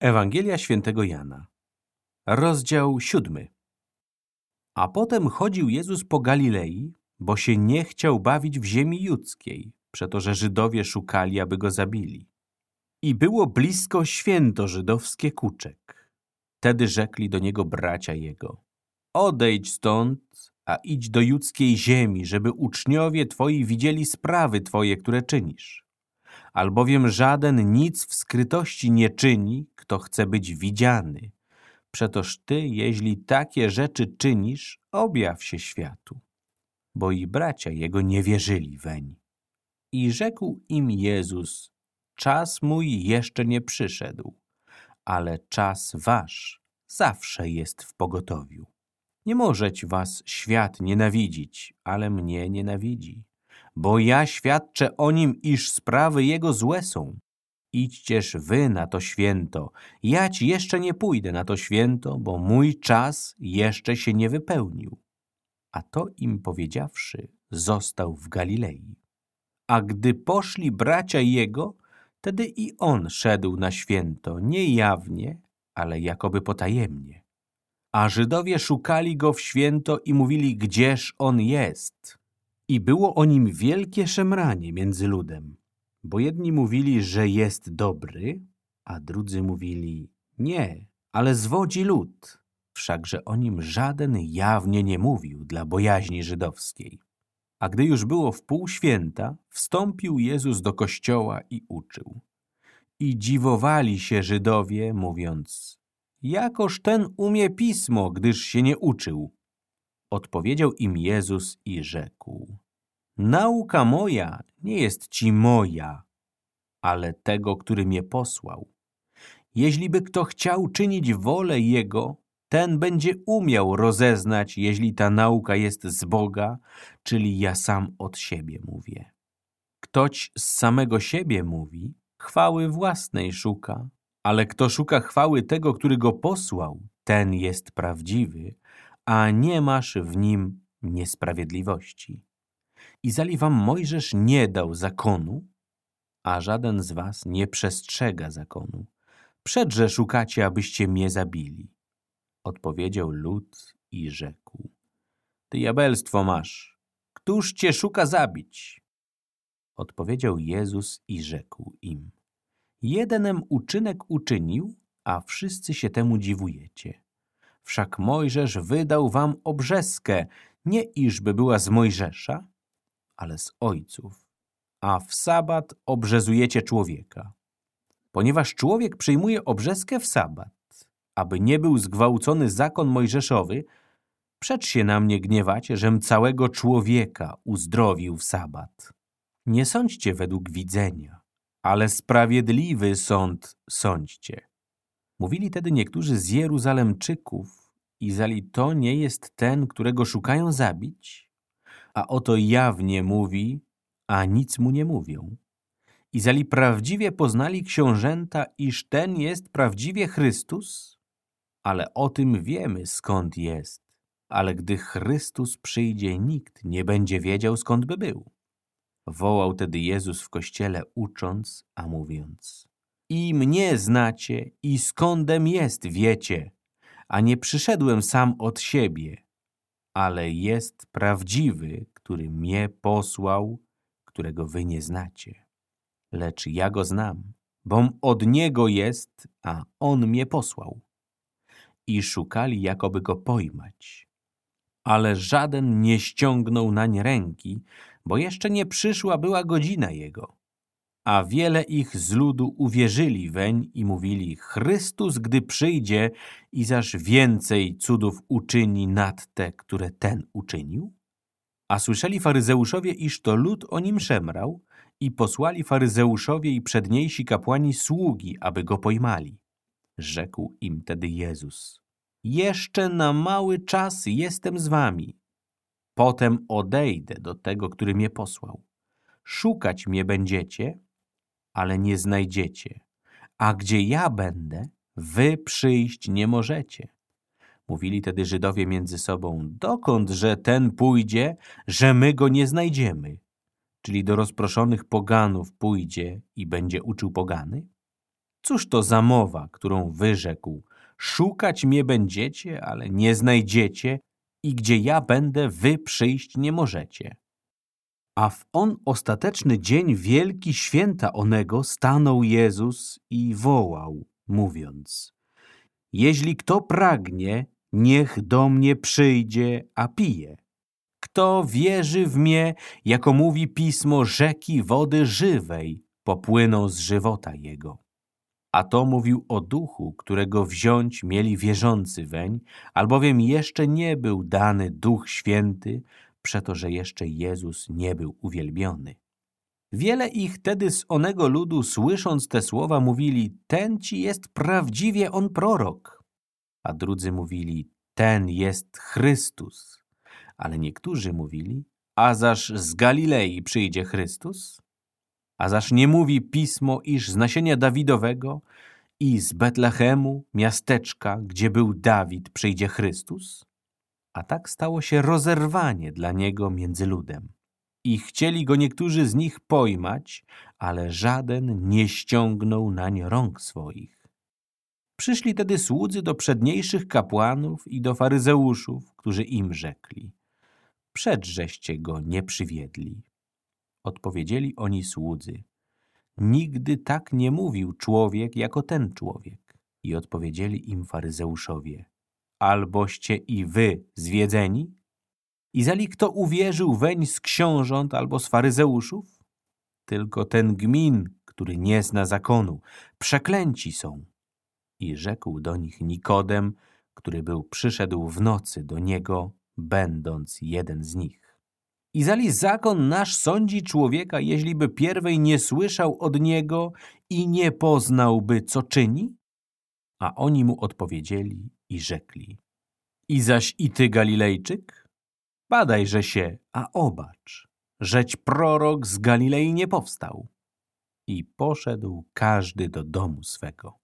Ewangelia świętego Jana, rozdział siódmy. A potem chodził Jezus po Galilei, bo się nie chciał bawić w ziemi judzkiej, przeto że Żydowie szukali, aby go zabili. I było blisko święto żydowskie kuczek. Tedy rzekli do niego bracia jego, odejdź stąd, a idź do judzkiej ziemi, żeby uczniowie twoi widzieli sprawy twoje, które czynisz albowiem żaden nic w skrytości nie czyni, kto chce być widziany. Przetoż ty, jeśli takie rzeczy czynisz, objaw się światu. Bo i bracia jego nie wierzyli weń. I rzekł im Jezus, czas mój jeszcze nie przyszedł, ale czas wasz zawsze jest w pogotowiu. Nie możeć was świat nienawidzić, ale mnie nienawidzi bo ja świadczę o nim, iż sprawy jego złe są. Idźcież wy na to święto, jać jeszcze nie pójdę na to święto, bo mój czas jeszcze się nie wypełnił. A to im powiedziawszy, został w Galilei. A gdy poszli bracia jego, wtedy i on szedł na święto, nie jawnie, ale jakoby potajemnie. A Żydowie szukali go w święto i mówili, gdzież on jest. I było o nim wielkie szemranie między ludem, bo jedni mówili, że jest dobry, a drudzy mówili, nie, ale zwodzi lud. Wszakże o nim żaden jawnie nie mówił dla bojaźni żydowskiej. A gdy już było w pół święta, wstąpił Jezus do kościoła i uczył. I dziwowali się Żydowie, mówiąc, jakoż ten umie pismo, gdyż się nie uczył. Odpowiedział im Jezus i rzekł, Nauka moja nie jest ci moja, ale tego, który mnie posłał. Jeśliby kto chciał czynić wolę Jego, ten będzie umiał rozeznać, jeśli ta nauka jest z Boga, czyli ja sam od siebie mówię. Ktoś z samego siebie mówi, chwały własnej szuka, ale kto szuka chwały tego, który go posłał, ten jest prawdziwy, a nie masz w nim niesprawiedliwości. I zali wam Mojżesz nie dał zakonu, a żaden z was nie przestrzega zakonu. Przedże szukacie, abyście mnie zabili. Odpowiedział lud i rzekł. Ty jabelstwo masz. Któż cię szuka zabić? Odpowiedział Jezus i rzekł im. Jedenem uczynek uczynił, a wszyscy się temu dziwujecie. Wszak Mojżesz wydał wam obrzeskę, nie iżby była z Mojżesza, ale z ojców. A w sabat obrzezujecie człowieka. Ponieważ człowiek przyjmuje obrzeskę w sabat, aby nie był zgwałcony zakon mojżeszowy, przecz się na mnie gniewacie, żem całego człowieka uzdrowił w sabat. Nie sądźcie według widzenia, ale sprawiedliwy sąd sądźcie. Mówili tedy niektórzy z Jeruzalemczyków, Izali to nie jest ten, którego szukają zabić? a oto jawnie mówi, a nic mu nie mówią. I zali prawdziwie poznali książęta, iż ten jest prawdziwie Chrystus, ale o tym wiemy skąd jest. Ale gdy Chrystus przyjdzie, nikt nie będzie wiedział skąd by był. Wołał tedy Jezus w kościele ucząc, a mówiąc I mnie znacie i skądem jest wiecie, a nie przyszedłem sam od siebie, ale jest prawdziwy, który mnie posłał, którego wy nie znacie. Lecz ja go znam, bom od niego jest, a on mnie posłał. I szukali, jakoby go pojmać. Ale żaden nie ściągnął nań ręki, bo jeszcze nie przyszła była godzina jego. A wiele ich z ludu uwierzyli weń i mówili, Chrystus, gdy przyjdzie i zaż więcej cudów uczyni nad te, które ten uczynił? A słyszeli faryzeuszowie, iż to lud o nim szemrał i posłali faryzeuszowie i przedniejsi kapłani sługi, aby go pojmali. Rzekł im tedy Jezus, jeszcze na mały czas jestem z wami. Potem odejdę do tego, który mnie posłał. Szukać mnie będziecie, ale nie znajdziecie. A gdzie ja będę, wy przyjść nie możecie. Mówili tedy Żydowie między sobą, dokąd, że ten pójdzie, że my go nie znajdziemy? Czyli do rozproszonych poganów pójdzie i będzie uczył pogany? Cóż to za mowa, którą wyrzekł? Szukać mnie będziecie, ale nie znajdziecie i gdzie ja będę, wy przyjść nie możecie. A w on ostateczny dzień wielki święta onego stanął Jezus i wołał, mówiąc Jeśli kto pragnie, niech do mnie przyjdzie, a pije. Kto wierzy w mnie, jako mówi Pismo, rzeki wody żywej popłyną z żywota jego. A to mówił o duchu, którego wziąć mieli wierzący weń, albowiem jeszcze nie był dany Duch Święty, przeto że jeszcze Jezus nie był uwielbiony. Wiele ich tedy z onego ludu, słysząc te słowa, mówili, ten ci jest prawdziwie on prorok. A drudzy mówili, ten jest Chrystus. Ale niektórzy mówili, a zaż z Galilei przyjdzie Chrystus? A zaż nie mówi Pismo, iż z nasienia Dawidowego i z Betlechemu, miasteczka, gdzie był Dawid, przyjdzie Chrystus? A tak stało się rozerwanie dla niego między ludem. I chcieli go niektórzy z nich pojmać, ale żaden nie ściągnął nań rąk swoich. Przyszli tedy słudzy do przedniejszych kapłanów i do faryzeuszów, którzy im rzekli – przedżeście go nie przywiedli. Odpowiedzieli oni słudzy – nigdy tak nie mówił człowiek jako ten człowiek. I odpowiedzieli im faryzeuszowie – alboście i wy zwiedzeni? I zali kto uwierzył weń z książąt albo z faryzeuszów? Tylko ten gmin, który nie zna zakonu, przeklęci są. I rzekł do nich Nikodem, który był przyszedł w nocy do niego, będąc jeden z nich. I zali zakon nasz sądzi człowieka, jeźliby pierwej nie słyszał od niego i nie poznałby, co czyni? A oni mu odpowiedzieli i rzekli. I zaś i ty, Galilejczyk? Badajże się, a obacz, żeć prorok z Galilei nie powstał. I poszedł każdy do domu swego.